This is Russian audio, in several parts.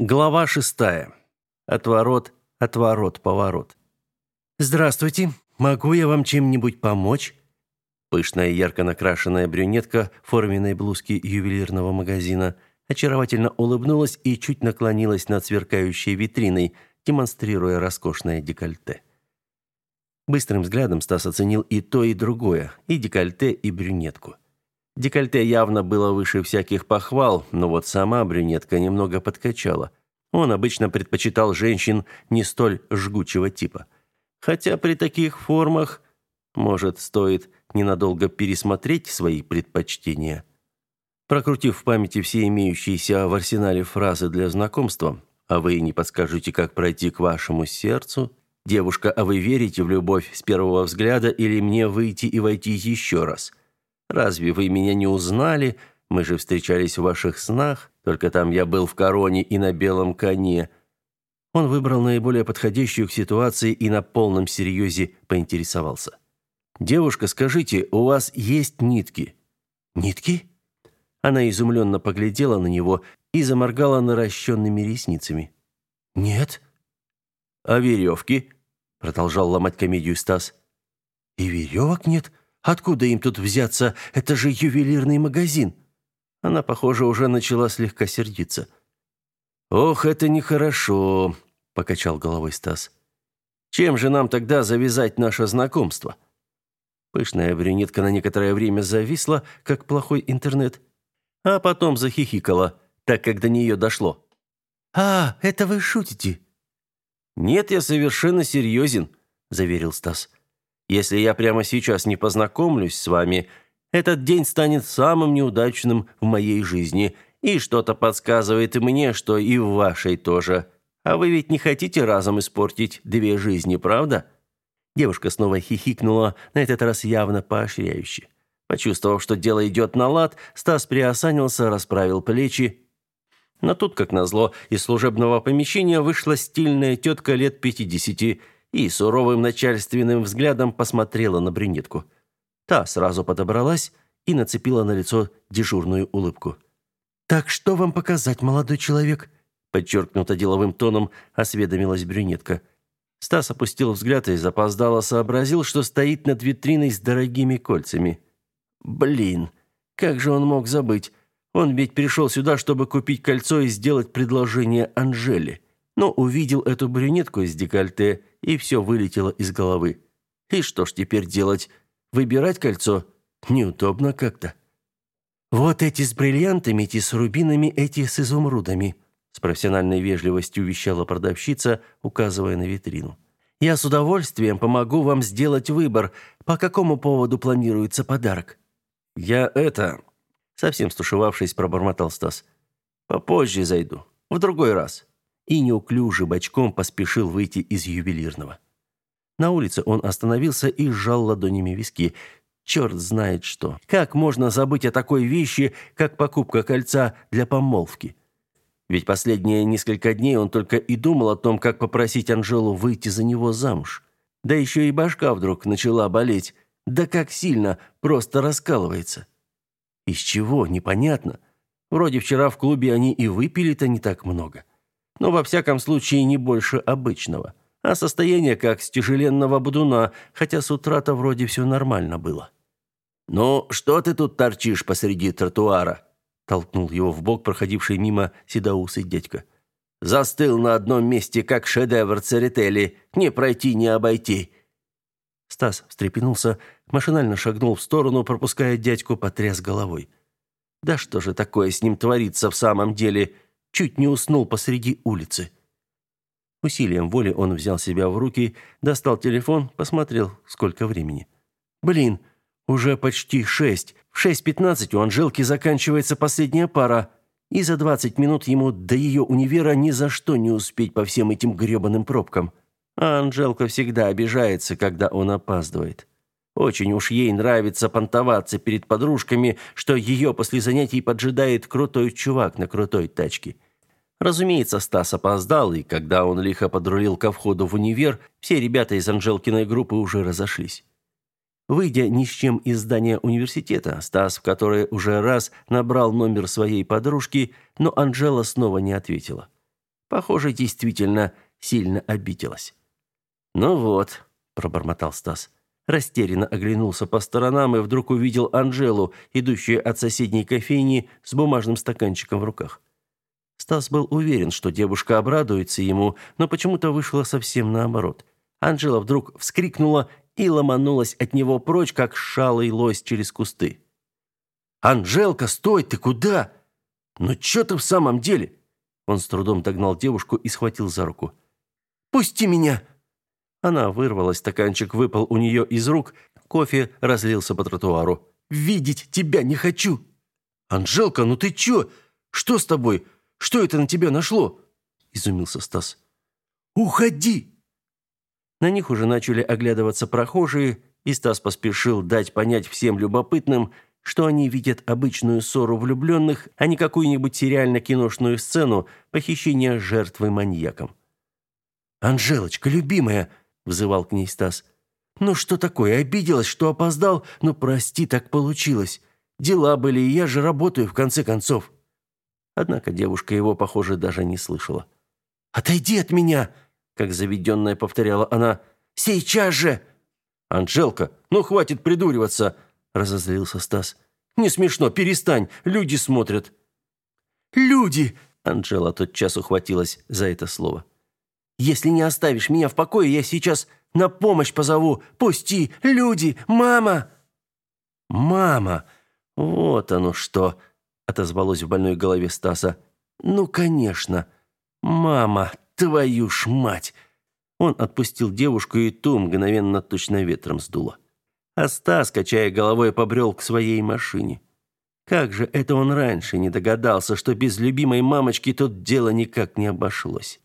Глава шестая. Отворот, отворот, поворот. Здравствуйте. Могу я вам чем-нибудь помочь? Пышная ярко накрашенная брюнетка в форменной блузке ювелирного магазина очаровательно улыбнулась и чуть наклонилась над сверкающей витриной, демонстрируя роскошное декольте. Быстрым взглядом Стас оценил и то, и другое, и декольте, и брюнетку. Декольте явно было выше всяких похвал, но вот сама брюнетка немного подкачала. Он обычно предпочитал женщин не столь жгучего типа. Хотя при таких формах, может, стоит ненадолго пересмотреть свои предпочтения. Прокрутив в памяти все имеющиеся в арсенале фразы для знакомства, а вы не подскажете, как пройти к вашему сердцу, девушка, а вы верите в любовь с первого взгляда или мне выйти и войти еще раз – Разве вы меня не узнали? Мы же встречались в ваших снах, только там я был в короне и на белом коне». Он выбрал наиболее подходящую к ситуации и на полном серьезе поинтересовался. «Девушка, скажите, у вас есть нитки?» «Нитки?» Она изумленно поглядела на него и заморгала наращенными ресницами. «Нет». «А веревки?» Продолжал ломать комедию Стас. «И веревок нет?» Откуда им тут взяться? Это же ювелирный магазин. Она, похоже, уже начала слегка сердиться. Ох, это нехорошо, покачал головой Стас. Чем же нам тогда завязать наше знакомство? Пышная брюнетка на некоторое время зависла, как плохой интернет, а потом захихикала, так как до нее дошло. «А, это вы шутите?» «Нет, я совершенно серьезен», – заверил Стас. Если я прямо сейчас не познакомлюсь с вами, этот день станет самым неудачным в моей жизни, и что-то подсказывает мне, что и в вашей тоже. А вы ведь не хотите разом испортить две жизни, правда?» Девушка снова хихикнула, на этот раз явно поощряюще. Почувствовав, что дело идет на лад, Стас приосанился, расправил плечи. Но тут, как назло, из служебного помещения вышла стильная тетка лет пятидесяти, и суровым начальственным взглядом посмотрела на брюнетку. Та сразу подобралась и нацепила на лицо дежурную улыбку. «Так что вам показать, молодой человек?» подчеркнуто деловым тоном осведомилась брюнетка. Стас опустил взгляд и запоздало сообразил, что стоит над витриной с дорогими кольцами. «Блин, как же он мог забыть? Он ведь пришел сюда, чтобы купить кольцо и сделать предложение Анжеле. Но увидел эту брюнетку из декольте и все вылетело из головы. И что ж теперь делать? Выбирать кольцо? Неудобно как-то. Вот эти с бриллиантами, эти с рубинами, эти с изумрудами, с профессиональной вежливостью вещала продавщица, указывая на витрину. Я с удовольствием помогу вам сделать выбор, по какому поводу планируется подарок. Я это, совсем стушевавшись, пробормотал Стас. Попозже зайду, в другой раз и неуклюже бочком поспешил выйти из ювелирного. На улице он остановился и сжал ладонями виски. Черт знает что. Как можно забыть о такой вещи, как покупка кольца для помолвки? Ведь последние несколько дней он только и думал о том, как попросить Анжелу выйти за него замуж. Да еще и башка вдруг начала болеть. Да как сильно, просто раскалывается. Из чего, непонятно. Вроде вчера в клубе они и выпили-то не так много но во всяком случае не больше обычного. А состояние как с тяжеленного будуна, хотя с утра-то вроде все нормально было. «Ну, что ты тут торчишь посреди тротуара?» толкнул его в бок проходивший мимо седоусый дядька. «Застыл на одном месте, как шедевр Церетели. Не пройти, не обойти». Стас встрепенулся, машинально шагнул в сторону, пропуская дядьку, потряс головой. «Да что же такое с ним творится в самом деле?» Чуть не уснул посреди улицы. Усилием воли он взял себя в руки, достал телефон, посмотрел, сколько времени. Блин, уже почти шесть. В шесть пятнадцать у Анжелки заканчивается последняя пара, и за двадцать минут ему до ее универа ни за что не успеть по всем этим грёбаным пробкам. А Анжелка всегда обижается, когда он опаздывает. Очень уж ей нравится понтоваться перед подружками, что ее после занятий поджидает крутой чувак на крутой тачке. Разумеется, Стас опоздал, и когда он лихо подрулил ко входу в универ, все ребята из Анжелкиной группы уже разошлись. Выйдя ни с чем из здания университета, Стас в который уже раз набрал номер своей подружки, но Анжела снова не ответила. Похоже, действительно сильно обиделась. «Ну вот», – пробормотал Стас. Растерянно оглянулся по сторонам и вдруг увидел Анжелу, идущую от соседней кофейни с бумажным стаканчиком в руках. Стас был уверен, что девушка обрадуется ему, но почему-то вышло совсем наоборот. Анжела вдруг вскрикнула и ломанулась от него прочь, как шалый лось через кусты. «Анжелка, стой, ты куда? Ну что ты в самом деле?» Он с трудом догнал девушку и схватил за руку. «Пусти меня!» Она вырвалась, стаканчик выпал у нее из рук, кофе разлился по тротуару. «Видеть тебя не хочу!» «Анжелка, ну ты чё? Что с тобой? Что это на тебя нашло?» Изумился Стас. «Уходи!» На них уже начали оглядываться прохожие, и Стас поспешил дать понять всем любопытным, что они видят обычную ссору влюбленных, а не какую-нибудь сериально-киношную сцену похищения жертвы маньяком. «Анжелочка, любимая!» – взывал к ней Стас. «Ну что такое? Обиделась, что опоздал? Ну прости, так получилось. Дела были, и я же работаю, в конце концов». Однако девушка его, похоже, даже не слышала. «Отойди от меня!» как заведенная повторяла она. «Сейчас же!» «Анжелка, ну хватит придуриваться!» разозлился Стас. «Не смешно, перестань, люди смотрят». «Люди!» Анжела тотчас ухватилась за это слово. «Если не оставишь меня в покое, я сейчас на помощь позову. Пусти! Люди! Мама!» «Мама! Вот оно что!» Отозвалось в больной голове Стаса. «Ну, конечно! Мама, Твою ж мать!» Он отпустил девушку, и ту мгновенно точно ветром сдуло. А Стас, качая головой, побрел к своей машине. Как же это он раньше не догадался, что без любимой мамочки тут дело никак не обошлось.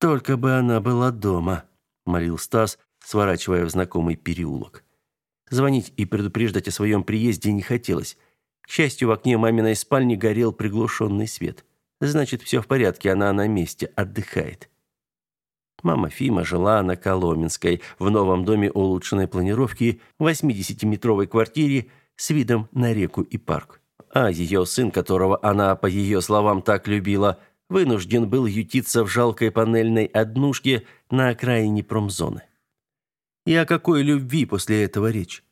«Только бы она была дома», — молил Стас, сворачивая в знакомый переулок. Звонить и предупреждать о своем приезде не хотелось. Счастью, в окне маминой спальни горел приглушенный свет. Значит, все в порядке, она на месте, отдыхает. Мама Фима жила на Коломенской, в новом доме улучшенной планировки, 80-метровой квартире с видом на реку и парк. А ее сын, которого она, по ее словам, так любила, вынужден был ютиться в жалкой панельной однушке на окраине промзоны. И о какой любви после этого речь?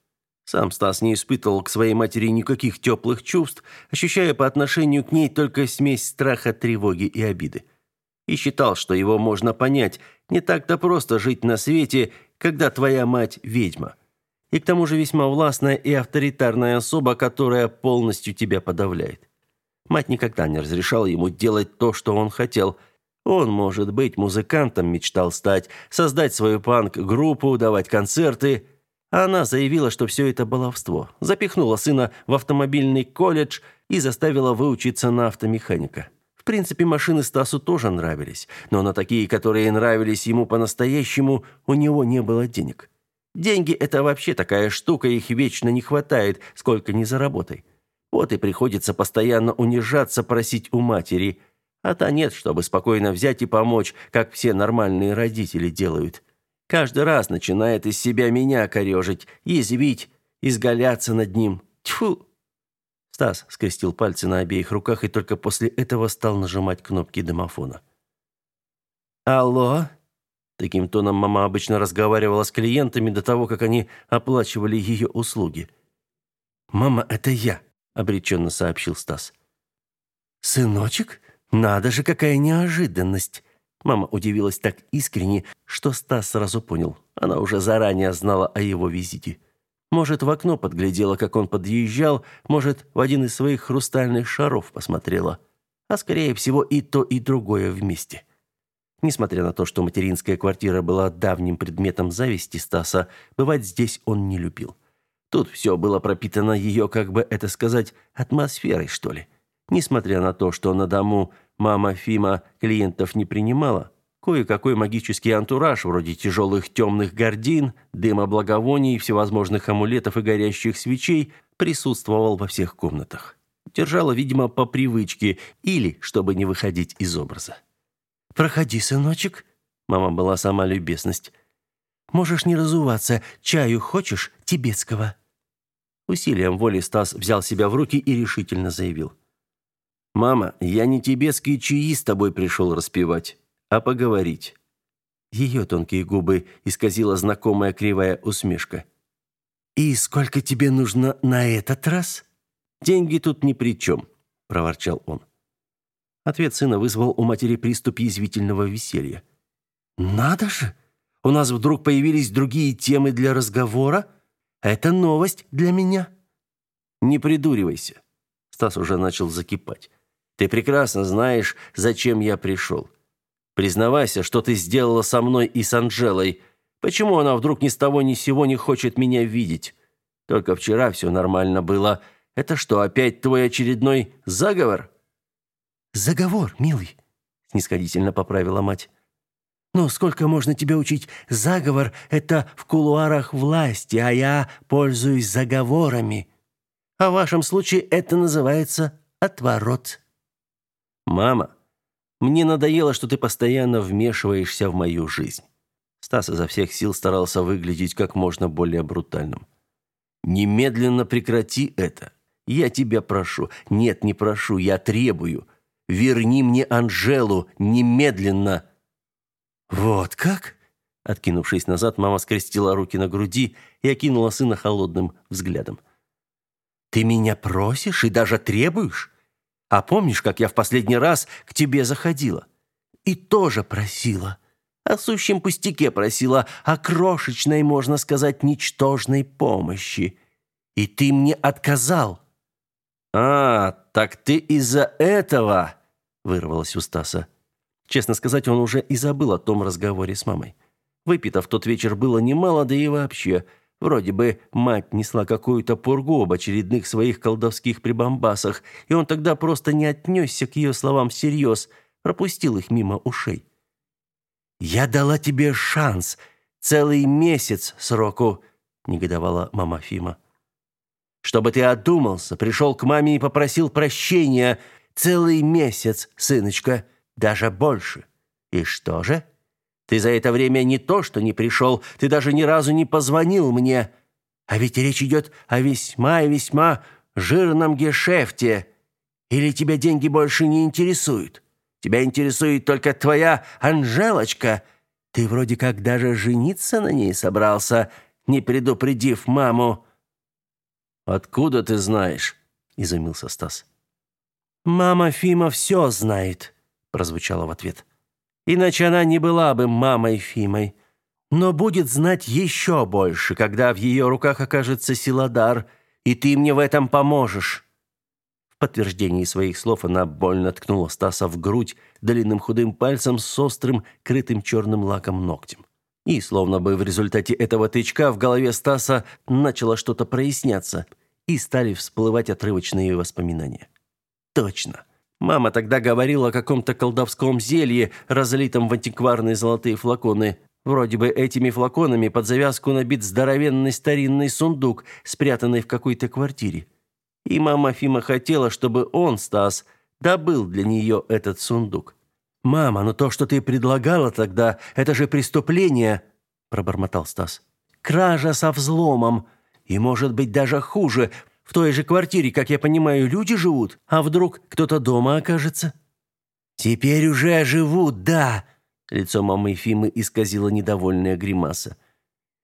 Сам Стас не испытывал к своей матери никаких теплых чувств, ощущая по отношению к ней только смесь страха, тревоги и обиды. И считал, что его можно понять, не так-то просто жить на свете, когда твоя мать ведьма. И к тому же весьма властная и авторитарная особа, которая полностью тебя подавляет. Мать никогда не разрешала ему делать то, что он хотел. Он, может быть, музыкантом мечтал стать, создать свою панк-группу, давать концерты – она заявила, что все это баловство. Запихнула сына в автомобильный колледж и заставила выучиться на автомеханика. В принципе, машины Стасу тоже нравились, но на такие, которые нравились ему по-настоящему, у него не было денег. Деньги это вообще такая штука, их вечно не хватает, сколько ни заработай. Вот и приходится постоянно унижаться, просить у матери, а та нет, чтобы спокойно взять и помочь, как все нормальные родители делают. Каждый раз начинает из себя меня корежить, язвить, изгаляться над ним. Тьфу!» Стас скрестил пальцы на обеих руках и только после этого стал нажимать кнопки домофона. «Алло?» Таким тоном мама обычно разговаривала с клиентами до того, как они оплачивали ее услуги. «Мама, это я», — обреченно сообщил Стас. «Сыночек? Надо же, какая неожиданность!» Мама удивилась так искренне, что Стас сразу понял. Она уже заранее знала о его визите. Может, в окно подглядела, как он подъезжал, может, в один из своих хрустальных шаров посмотрела. А скорее всего и то, и другое вместе. Несмотря на то, что материнская квартира была давним предметом зависти Стаса, бывать здесь он не любил. Тут все было пропитано ее, как бы это сказать, атмосферой, что ли. Несмотря на то, что на дому Мама Фима клиентов не принимала. Кое-какой магический антураж, вроде тяжелых темных гардин, дыма благовоний, всевозможных амулетов и горящих свечей, присутствовал во всех комнатах. Держала, видимо, по привычке или чтобы не выходить из образа. «Проходи, сыночек». Мама была сама любезность. «Можешь не разуваться. Чаю хочешь? Тибетского». Усилием воли Стас взял себя в руки и решительно заявил. Мама, я не тибетские чаи с тобой пришел распевать, а поговорить. Ее тонкие губы исказила знакомая кривая усмешка. И сколько тебе нужно на этот раз? Деньги тут ни при чем», – проворчал он. Ответ сына вызвал у матери приступ язвительного веселья. «Надо же! У нас вдруг появились другие темы для разговора? Это новость для меня». «Не придуривайся». Стас уже начал закипать. «Ты прекрасно знаешь, зачем я пришел. Признавайся, что ты сделала со мной и с Анжелой. Почему она вдруг ни с того ни с сего не хочет меня видеть? Только вчера все нормально было. Это что, опять твой очередной заговор?» «Заговор, милый», — снисходительно поправила мать. «Ну, сколько можно тебя учить? Заговор — это в кулуарах власти, а я пользуюсь заговорами. А в вашем случае это называется отворот». «Мама, мне надоело, что ты постоянно вмешиваешься в мою жизнь». Стас изо всех сил старался выглядеть как можно более брутальным. «Немедленно прекрати это. Я тебя прошу. Нет, не прошу, я требую. Верни мне Анжелу немедленно!» «Вот как?» Откинувшись назад, мама скрестила руки на груди и окинула сына холодным взглядом. «Ты меня просишь и даже требуешь? А помнишь, как я в последний раз к тебе заходила? И тоже просила. О сущем пустяке просила, о крошечной, можно сказать, ничтожной помощи. И ты мне отказал». «А, так ты из-за этого...» — вырвалось у Стаса. Честно сказать, он уже и забыл о том разговоре с мамой. Выпито в тот вечер было немало, да и вообще. Вроде бы мать несла какую-то пургу об очередных своих колдовских прибамбасах, и он тогда просто не отнесся к ее словам всерьез, пропустил их мимо ушей. «Я дала тебе шанс, целый месяц сроку», — негодовала мама Фима. «Чтобы ты одумался, пришел к маме и попросил прощения. Целый месяц, сыночка даже больше. И что же? Ты за это время не то, что не пришел, ты даже ни разу не позвонил мне. А ведь речь идет о весьма и весьма жирном гешефте. Или тебя деньги больше не интересуют? Тебя интересует только твоя Анжелочка. Ты вроде как даже жениться на ней собрался, не предупредив маму. Откуда ты знаешь? изумился Стас. Мама Фима все знает прозвучало в ответ. Иначе она не была бы мамой Фимой, но будет знать еще больше, когда в ее руках окажется Силадар, и ты мне в этом поможешь. В подтверждении своих слов она больно ткнула Стаса в грудь длинным худым пальцем с острым, крытым черным лаком ногтем. И словно бы в результате этого тычка в голове Стаса начало что-то проясняться, и стали всплывать отрывочные воспоминания. Точно. Мама тогда говорила о каком-то колдовском зелье, разлитом в антикварные золотые флаконы. Вроде бы этими флаконами под завязку набит здоровенный старинный сундук, спрятанный в какой-то квартире. И мама Фима хотела, чтобы он, Стас, добыл для нее этот сундук. «Мама, ну то, что ты предлагала тогда, это же преступление!» – пробормотал Стас. «Кража со взломом. И, может быть, даже хуже, в той же квартире, как я понимаю, люди живут, а вдруг кто-то дома окажется? Теперь уже живут, да. Лицо мамы Фимы исказило недовольная гримаса.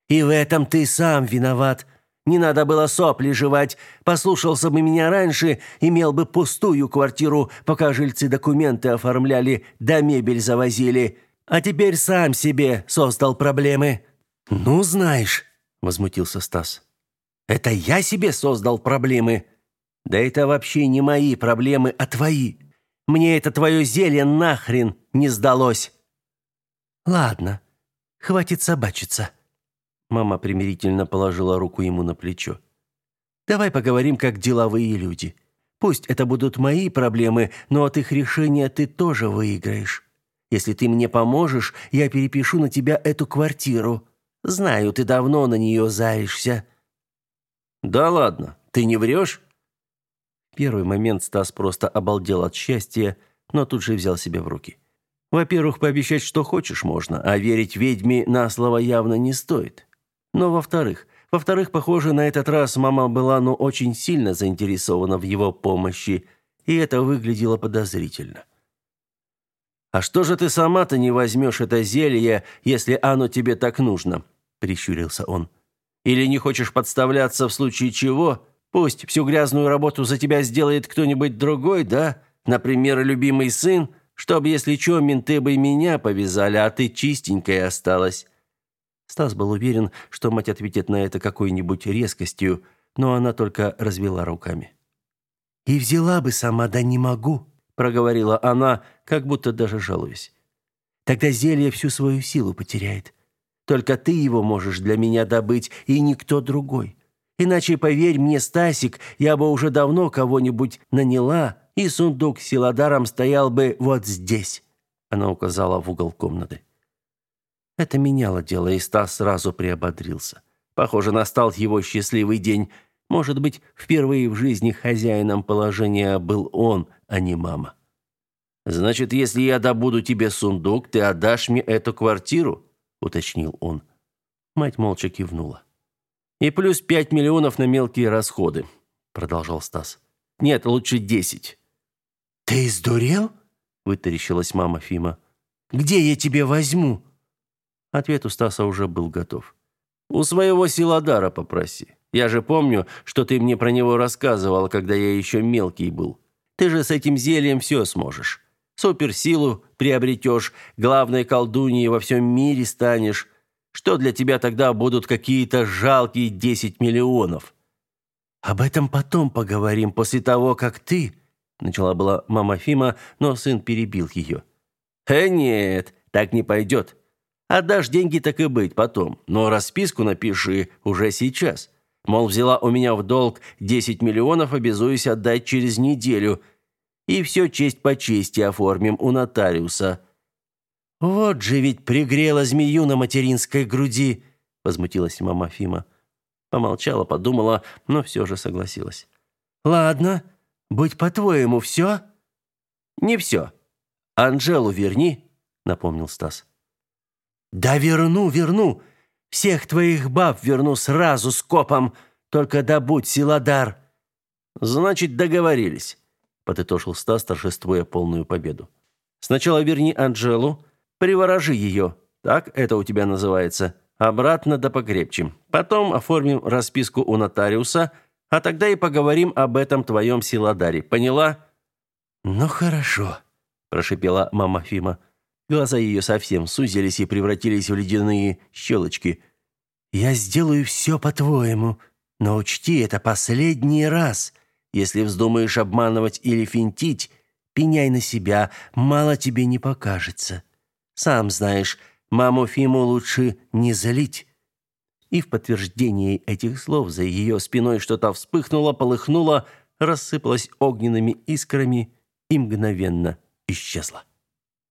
И в этом ты сам виноват. Не надо было сопли жевать. Послушался бы меня раньше, имел бы пустую квартиру, пока жильцы документы оформляли, да мебель завозили. А теперь сам себе создал проблемы. Ну, знаешь, возмутился Стас. Это я себе создал проблемы. Да это вообще не мои проблемы, а твои. Мне это твое зелье нахрен не сдалось. Ладно, хватит собачиться. Мама примирительно положила руку ему на плечо. Давай поговорим как деловые люди. Пусть это будут мои проблемы, но от их решения ты тоже выиграешь. Если ты мне поможешь, я перепишу на тебя эту квартиру. Знаю, ты давно на нее заишься. Да ладно, ты не врешь?» Первый момент Стас просто обалдел от счастья, но тут же взял себя в руки. Во-первых, пообещать, что хочешь, можно, а верить ведьме на слово явно не стоит. Но во-вторых, во-вторых, похоже, на этот раз мама была ну очень сильно заинтересована в его помощи, и это выглядело подозрительно. «А что же ты сама-то не возьмешь это зелье, если оно тебе так нужно?» – прищурился он. «Или не хочешь подставляться в случае чего? Пусть всю грязную работу за тебя сделает кто-нибудь другой, да? Например, любимый сын, чтобы, если что, менты бы меня повязали, а ты чистенькая осталась». Стас был уверен, что мать ответит на это какой-нибудь резкостью, но она только развела руками. «И взяла бы сама, да не могу», — проговорила она, как будто даже жалуясь. «Тогда зелье всю свою силу потеряет. Только ты его можешь для меня добыть, и никто другой. Иначе, поверь мне, Стасик, я бы уже давно кого-нибудь наняла, и сундук с силадаром стоял бы вот здесь». Она указала в угол комнаты. Это меняло дело, и Стас сразу приободрился. Похоже, настал его счастливый день — может быть, впервые в жизни хозяином положения был он, а не мама. Значит, если я добуду тебе сундук, ты отдашь мне эту квартиру, уточнил он. Мать молча кивнула. И плюс пять миллионов на мелкие расходы, продолжал Стас. Нет, лучше десять. Ты сдурел? вытаращилась мама Фима. Где я тебе возьму? Ответ у Стаса уже был готов. У своего силадара попроси. Я же помню, что ты мне про него рассказывал, когда я еще мелкий был. Ты же с этим зельем все сможешь. Суперсилу приобретешь, главной колдуньей во всем мире станешь. Что для тебя тогда будут какие-то жалкие 10 миллионов? Об этом потом поговорим, после того, как ты, начала была мама Фима, но сын перебил ее. Э, нет, так не пойдет. Отдашь деньги, так и быть, потом. Но расписку напиши уже сейчас. Мол, взяла у меня в долг 10 миллионов, обязуюсь отдать через неделю. И все честь по чести оформим у нотариуса». «Вот же ведь пригрела змею на материнской груди!» – возмутилась мама Фима. Помолчала, подумала, но все же согласилась. «Ладно, будь по-твоему, все?» «Не все. Анжелу верни», – напомнил Стас. «Да верну, верну. Всех твоих баб верну сразу с копом, только добудь силадар». «Значит, договорились», — подытожил Стас, торжествуя полную победу. «Сначала верни Анжелу, приворожи ее, так это у тебя называется, обратно да покрепче. Потом оформим расписку у нотариуса, а тогда и поговорим об этом твоем силадаре. Поняла?» «Ну хорошо», — прошипела мама Фима. Глаза ее совсем сузились и превратились в ледяные щелочки. «Я сделаю все по-твоему, но учти, это последний раз. Если вздумаешь обманывать или финтить, пеняй на себя, мало тебе не покажется. Сам знаешь, маму Фиму лучше не залить». И в подтверждении этих слов за ее спиной что-то вспыхнуло, полыхнуло, рассыпалось огненными искрами и мгновенно исчезло.